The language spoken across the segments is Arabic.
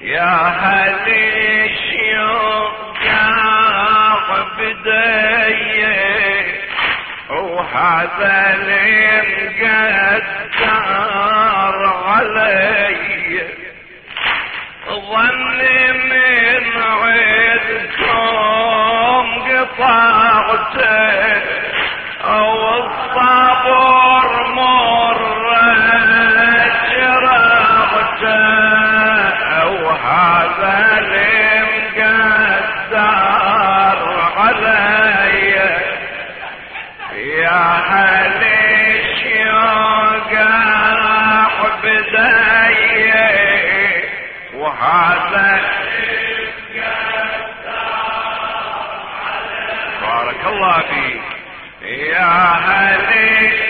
يا هلي الشيوخ بدي وهذا المقدر علي. ظني من عيدكم قطعته أو الصبر بارك الله فيك. يا هلي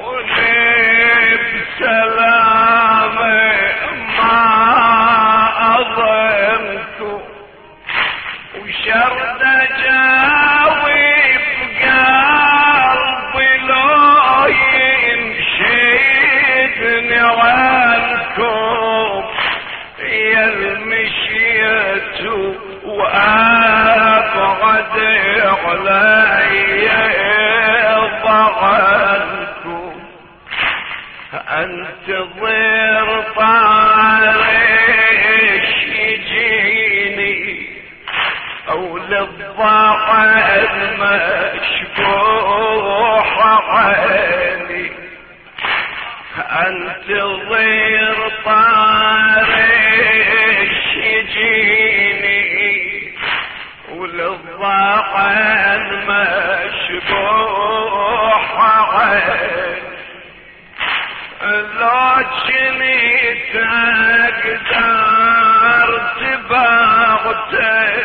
عنكم ضير طارش يجيني أو للضاع المشبوح عيني. انتظر طارش يجيني وللضاع المشبوح لو كنت أقدر تباغتك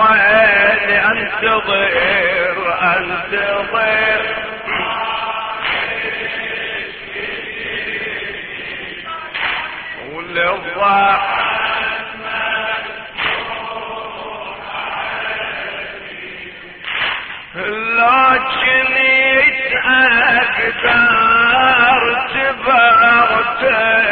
عيني انتظر انتظر وللضحن لكن يتأقدر تبرته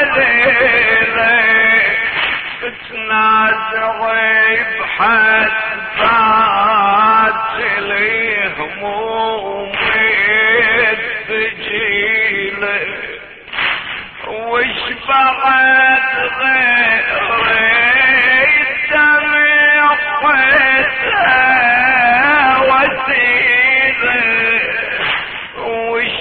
العليلة تنازع بحد ذات الهموم الثجيله وش بعد غير الدمع قدها وسيلة وش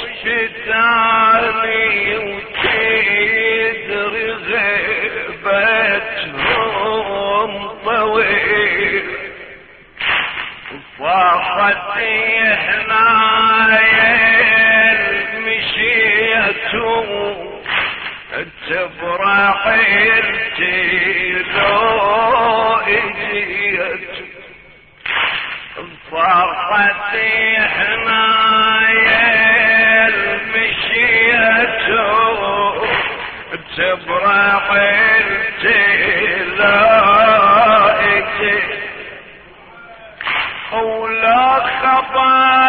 صاحت هنايا مشيتهم تفرح التيلو اجيت فرحت حنايا المشيت تفرح التيلو خبر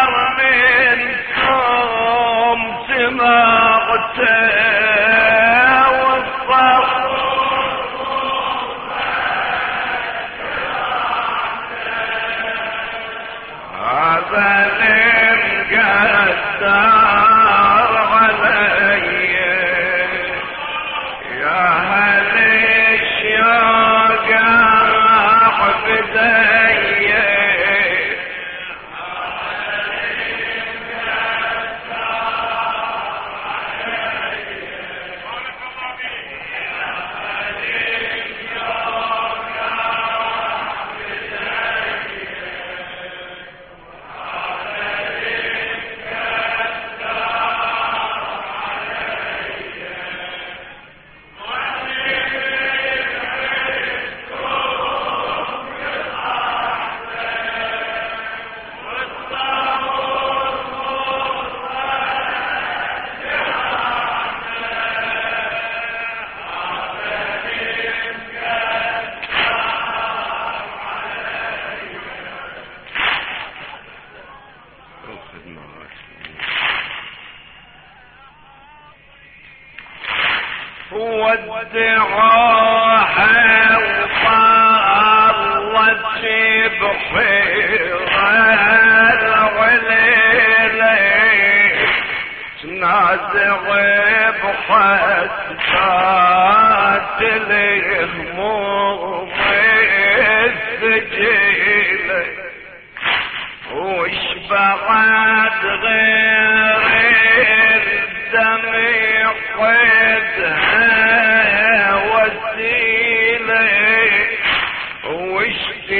غير الدمع قدها وسيلة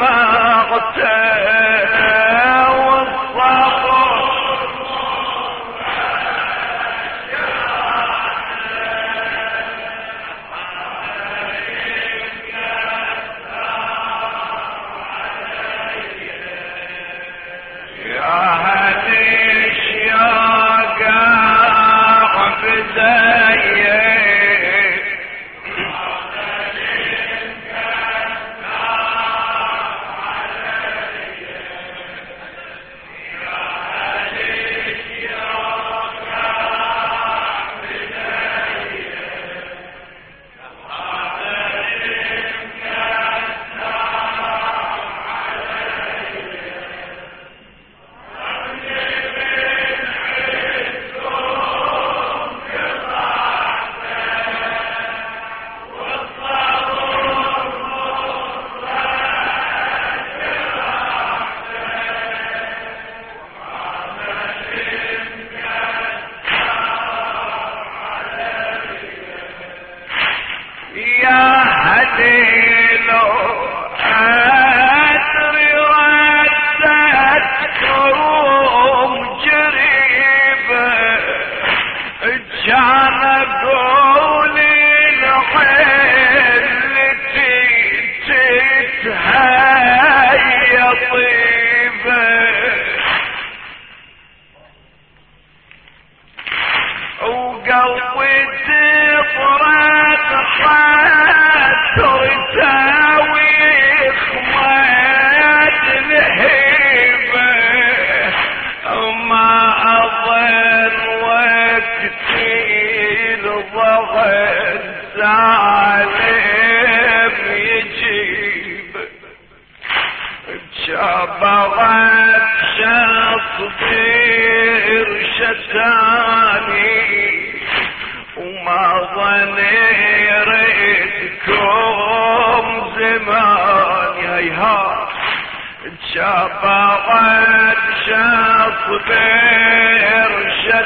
سمعته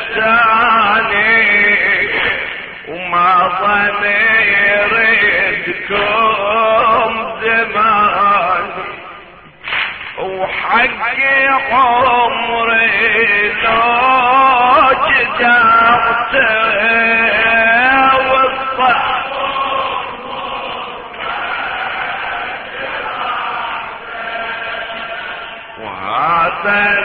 الثاني وما ضميرتكم زمان. وحق عمري لو جدعته وهذا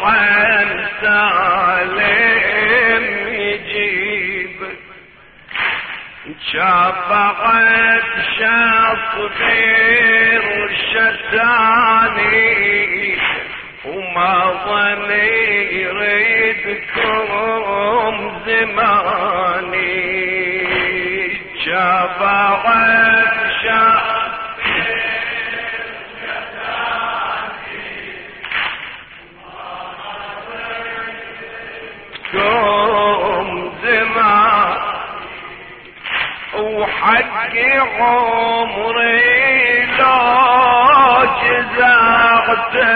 طبعا سالم يجيب. شفعت وما ظني يريد زماني. شفعت وحق عمري لو جزعته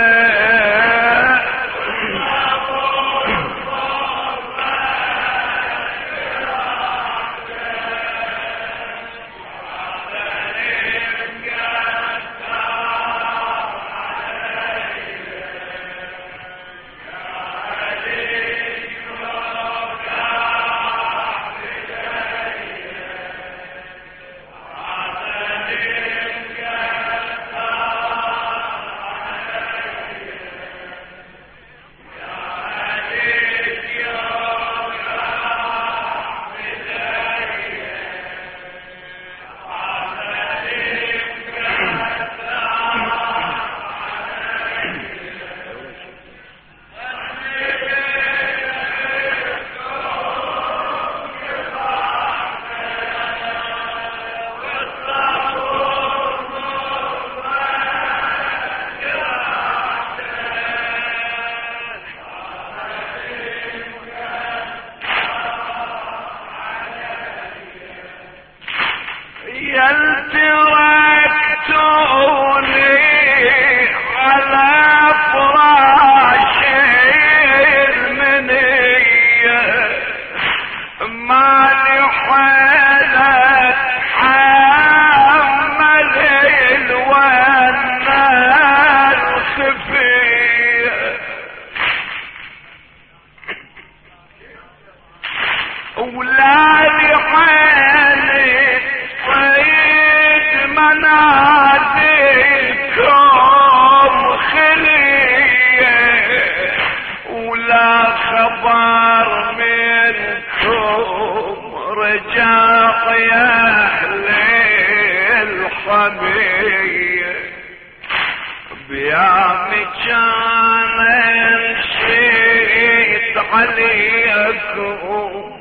ما نسيت عليكم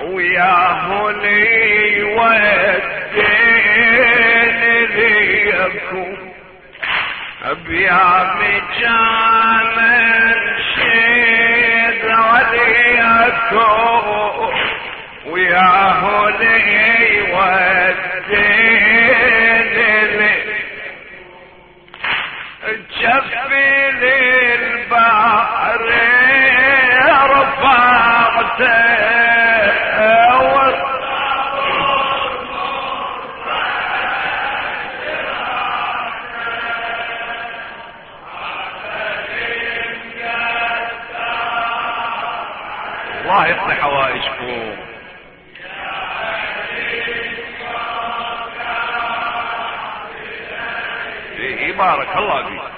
ويا هولي ودين ليكم بيا كان نسيت عليكم ويا هولي ودين ليكم جفي للبحر رفعته الله يقضي حوائجكم. إيه إيه بارك الله فيك.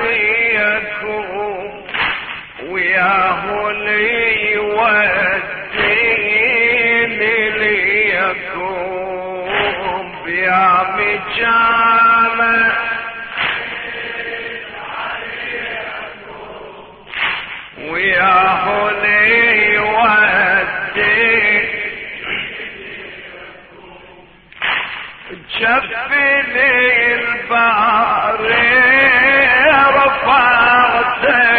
وليكم وياه لي يا والدين جبني الباري رفعت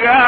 God.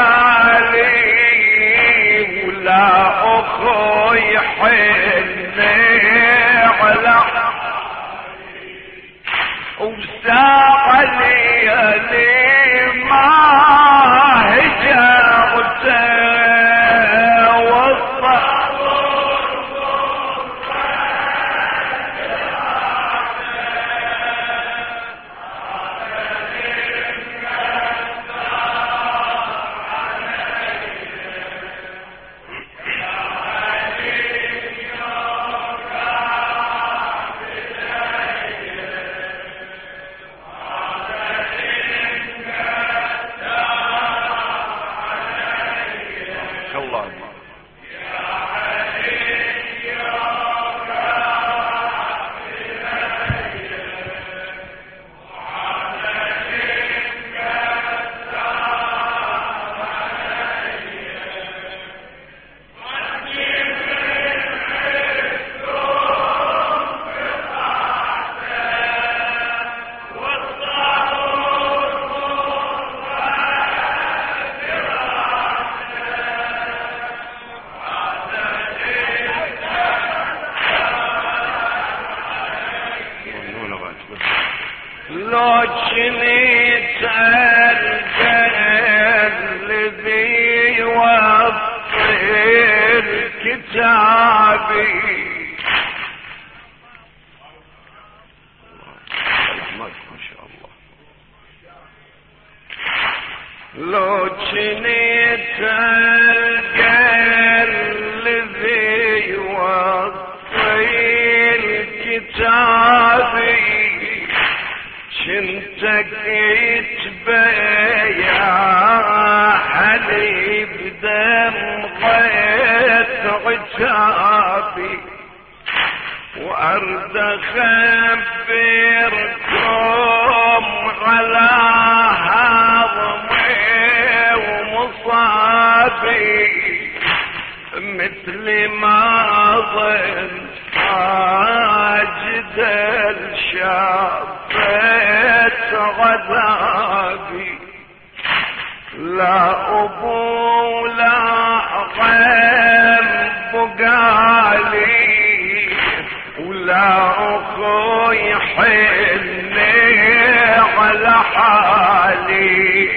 لو جنيت الذي وفي الكتابي كنت قيت بيا علي بدم عتابي وارض بي مثل ما ظن عاجد الشافيت عذابي لا أبو لا غير بقالي. ولا أخوي حني على حالي.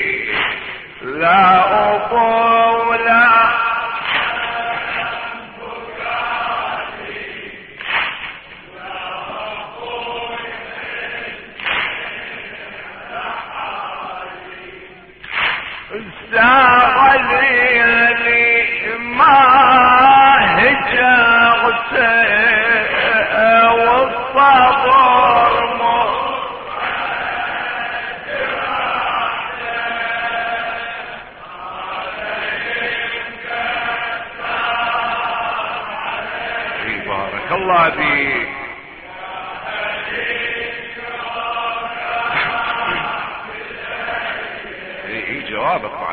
لا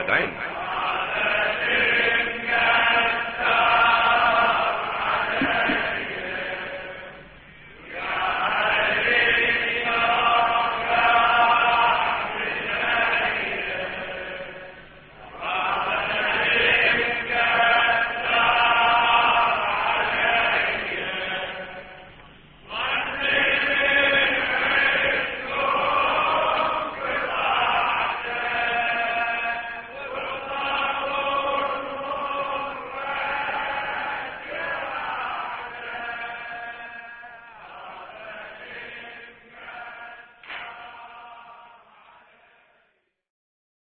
Nein, nein.